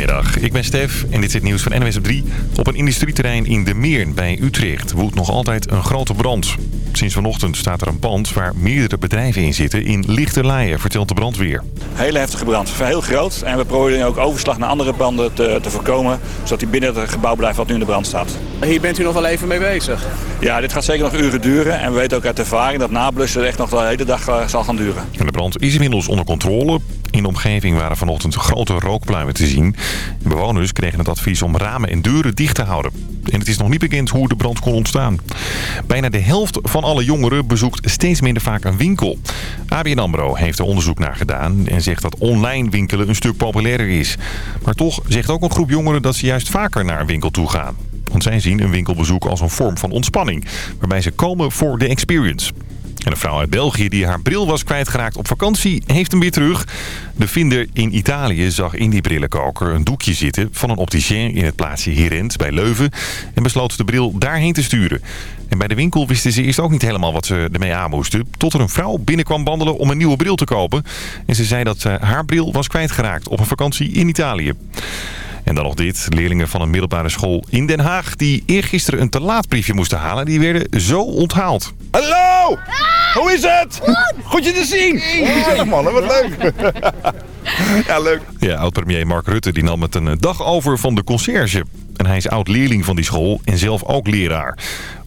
Goedemiddag, ik ben Stef en dit is het nieuws van NWS op 3. Op een industrieterrein in De Meern bij Utrecht woedt nog altijd een grote brand. Sinds vanochtend staat er een pand waar meerdere bedrijven in zitten in lichte laaien, vertelt de brandweer. Hele heftige brand, heel groot. En we proberen ook overslag naar andere panden te, te voorkomen, zodat die binnen het gebouw blijft wat nu in de brand staat. Hier bent u nog wel even mee bezig? Ja, dit gaat zeker nog uren duren. En we weten ook uit ervaring dat nablussen echt nog de hele dag uh, zal gaan duren. En de brand is inmiddels onder controle. In de omgeving waren vanochtend grote rookpluimen te zien. Bewoners kregen het advies om ramen en deuren dicht te houden. En het is nog niet bekend hoe de brand kon ontstaan. Bijna de helft van alle jongeren bezoekt steeds minder vaak een winkel. ABN AMRO heeft er onderzoek naar gedaan en zegt dat online winkelen een stuk populairder is. Maar toch zegt ook een groep jongeren dat ze juist vaker naar een winkel toe gaan. Want zij zien een winkelbezoek als een vorm van ontspanning, waarbij ze komen voor de experience. En een vrouw uit België die haar bril was kwijtgeraakt op vakantie, heeft hem weer terug. De vinder in Italië zag in die brillenkoker een doekje zitten van een opticien in het plaatsje Hirent bij Leuven. En besloot de bril daarheen te sturen. En bij de winkel wisten ze eerst ook niet helemaal wat ze ermee aan moesten. Tot er een vrouw binnenkwam wandelen om een nieuwe bril te kopen. En ze zei dat haar bril was kwijtgeraakt op een vakantie in Italië. En dan nog dit. Leerlingen van een middelbare school in Den Haag... die eergisteren een te laat briefje moesten halen... die werden zo onthaald. Hallo! Hoe is het? Goed je te zien! Gezellig mannen, wat leuk! ja, leuk. Ja, oud-premier Mark Rutte die nam het een dag over van de conciërge. En hij is oud-leerling van die school en zelf ook leraar.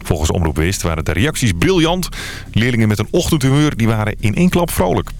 Volgens Omroep West waren de reacties briljant. Leerlingen met een ochtendhumeur die waren in één klap vrolijk.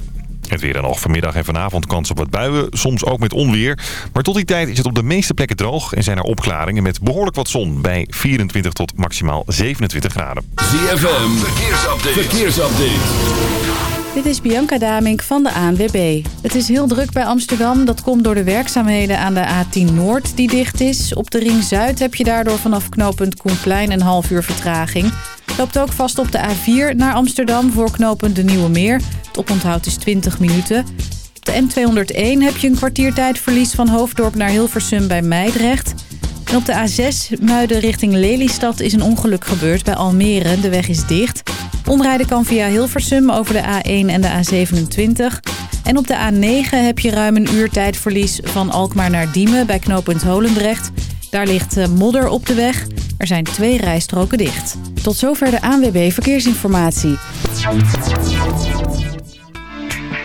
Het weer dan nog vanmiddag en vanavond kans op wat buien, soms ook met onweer. Maar tot die tijd is het op de meeste plekken droog en zijn er opklaringen met behoorlijk wat zon bij 24 tot maximaal 27 graden. ZFM, verkeersupdate. verkeersupdate. Dit is Bianca Damink van de ANWB. Het is heel druk bij Amsterdam. Dat komt door de werkzaamheden aan de A10 Noord die dicht is. Op de Ring Zuid heb je daardoor vanaf knooppunt Koenplein een half uur vertraging. Loopt ook vast op de A4 naar Amsterdam voor knooppunt De Nieuwe Meer. Het oponthoud is 20 minuten. Op de N201 heb je een kwartiertijdverlies van Hoofddorp naar Hilversum bij Meidrecht. En op de A6 Muiden richting Lelystad is een ongeluk gebeurd bij Almere. De weg is dicht. Omrijden kan via Hilversum over de A1 en de A27. En op de A9 heb je ruim een uur tijdverlies van Alkmaar naar Diemen bij knooppunt Holendrecht. Daar ligt modder op de weg. Er zijn twee rijstroken dicht. Tot zover de ANWB Verkeersinformatie.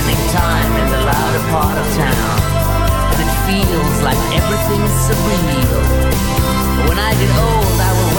spending time in the louder part of town. And it feels like everything's surreal. But when I get old, I will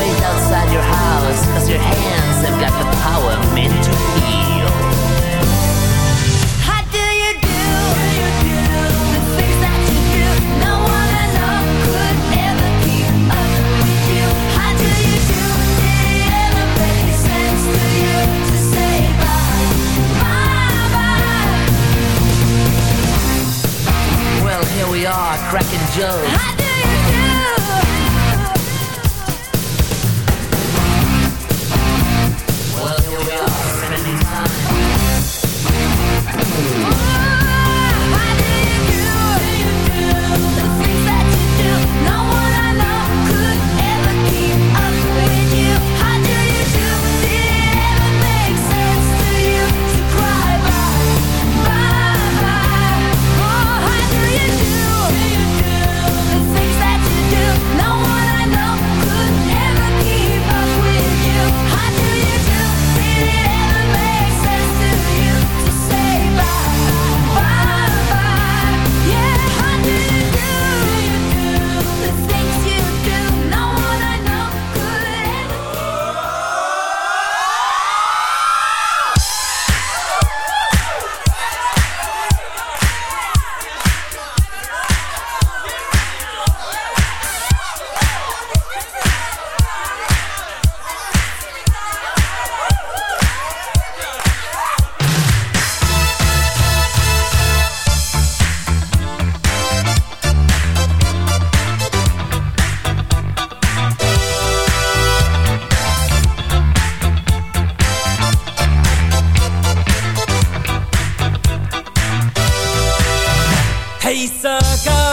Hey, sucker.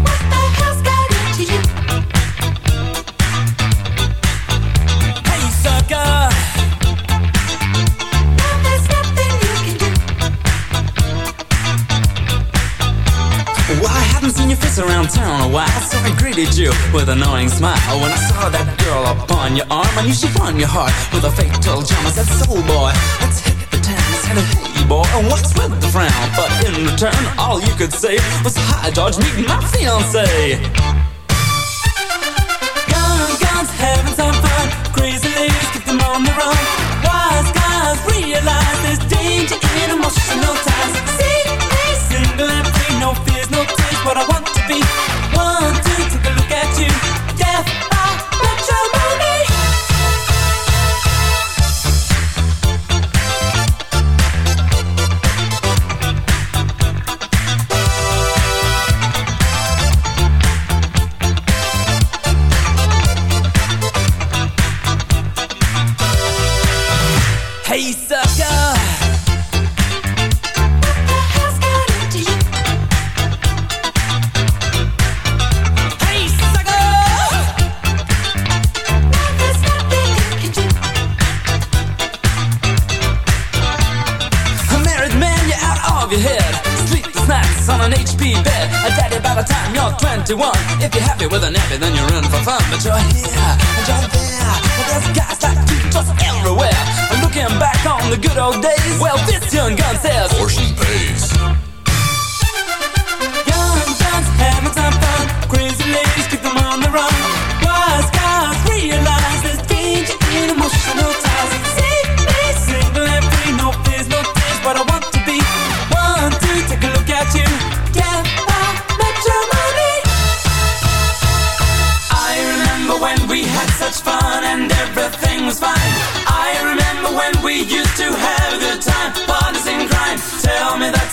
What the you? Hey, sucker. Now there's nothing you can do. Well, I haven't seen your face around town a while, so I greeted you with an annoying smile. When I saw that girl upon your arm, I knew she'd won your heart with a fatal charm. I said, soul boy, let's hit the town. Boy, and what's with the frown? But in return, all you could say was, hi George, meet my fiance. Young guns having some fun. Crazy ladies keep them on the run. Wise guys realize there's danger in emotional ties.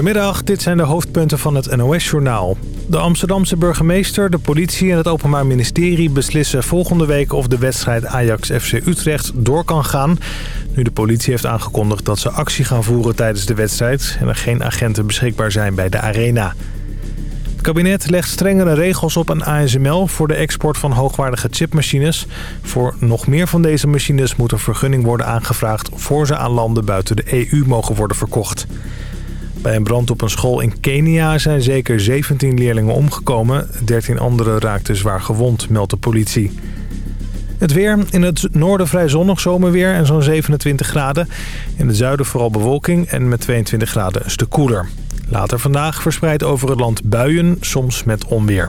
Goedemiddag, dit zijn de hoofdpunten van het NOS-journaal. De Amsterdamse burgemeester, de politie en het Openbaar Ministerie beslissen volgende week of de wedstrijd Ajax-FC Utrecht door kan gaan. Nu de politie heeft aangekondigd dat ze actie gaan voeren tijdens de wedstrijd en er geen agenten beschikbaar zijn bij de arena. Het kabinet legt strengere regels op aan ASML voor de export van hoogwaardige chipmachines. Voor nog meer van deze machines moet een vergunning worden aangevraagd... voor ze aan landen buiten de EU mogen worden verkocht. Bij een brand op een school in Kenia zijn zeker 17 leerlingen omgekomen. 13 anderen raakten zwaar gewond, meldt de politie. Het weer. In het noorden vrij zonnig zomerweer en zo'n 27 graden. In het zuiden vooral bewolking en met 22 graden een stuk koeler. Later vandaag verspreid over het land buien, soms met onweer.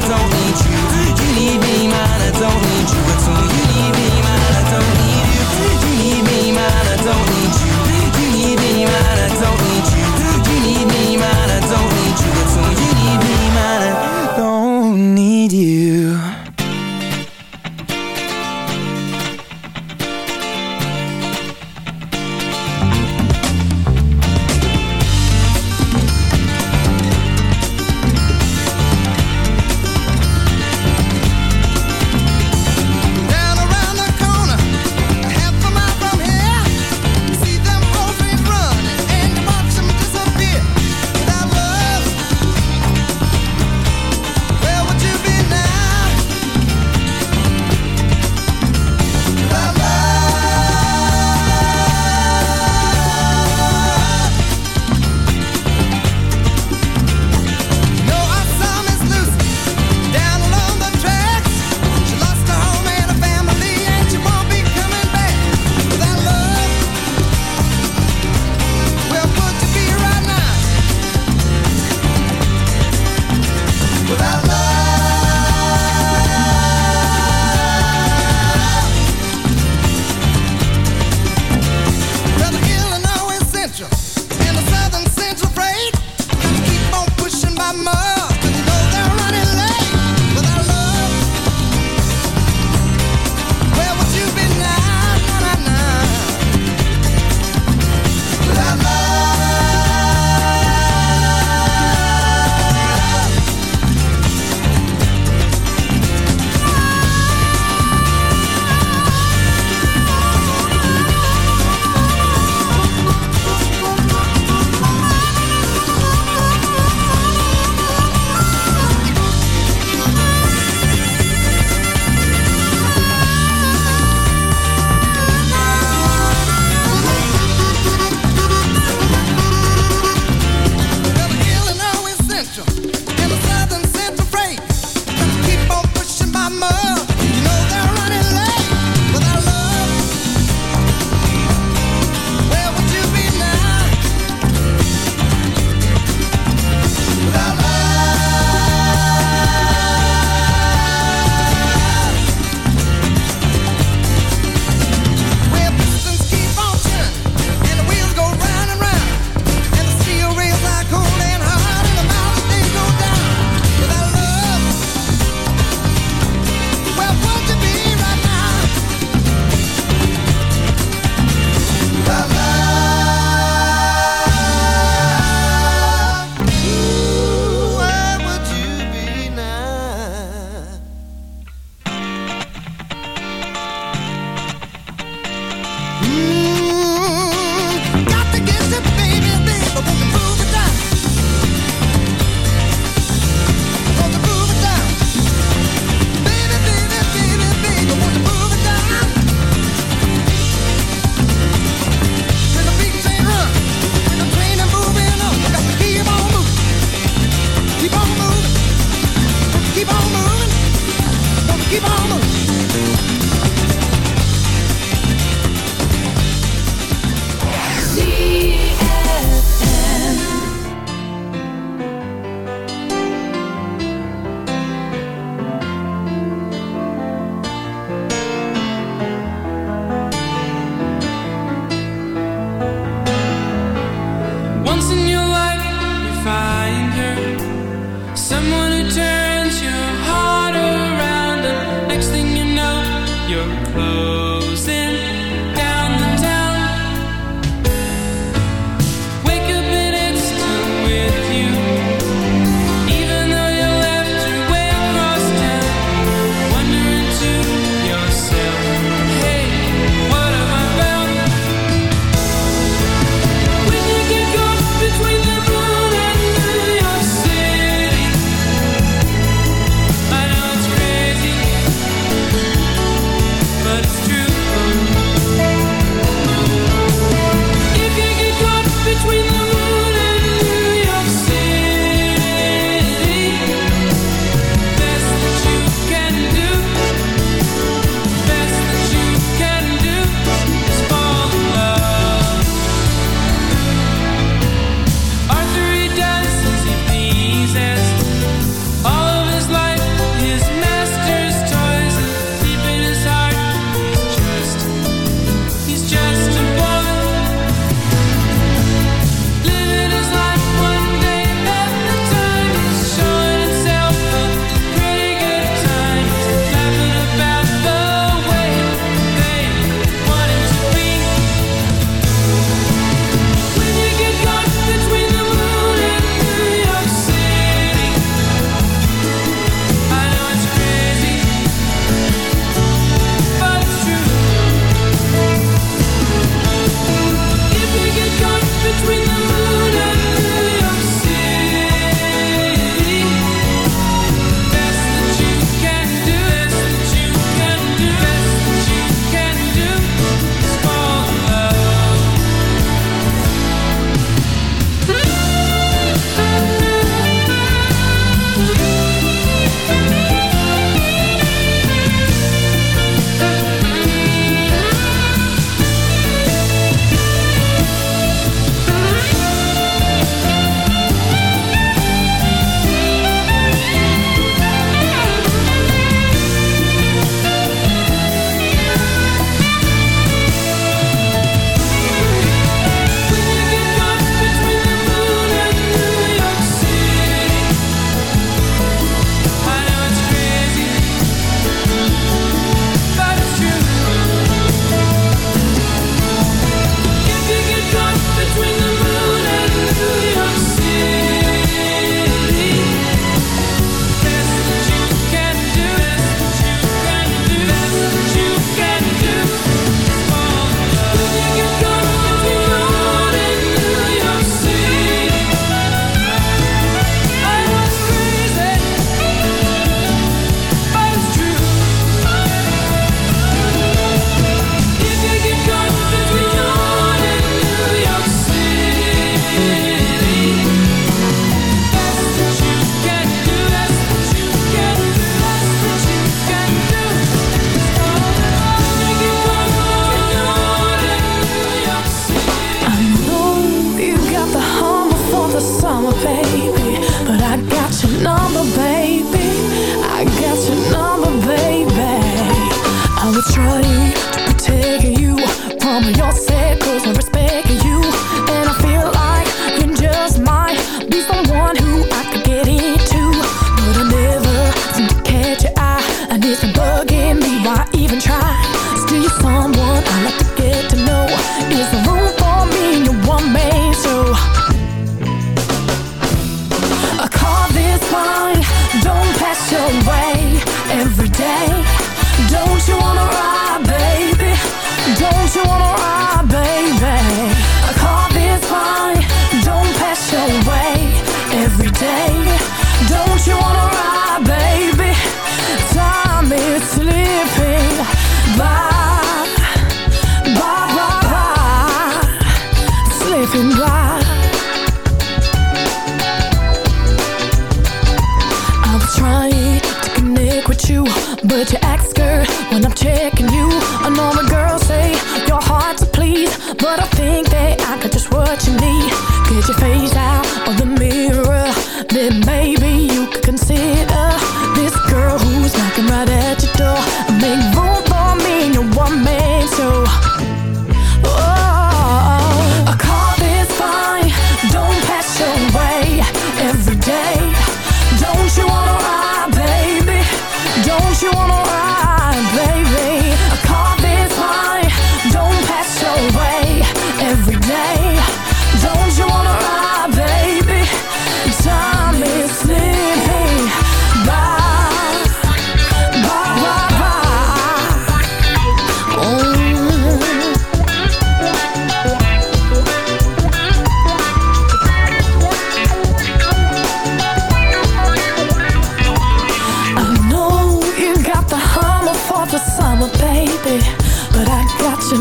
close.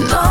No.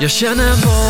Ja, Shannon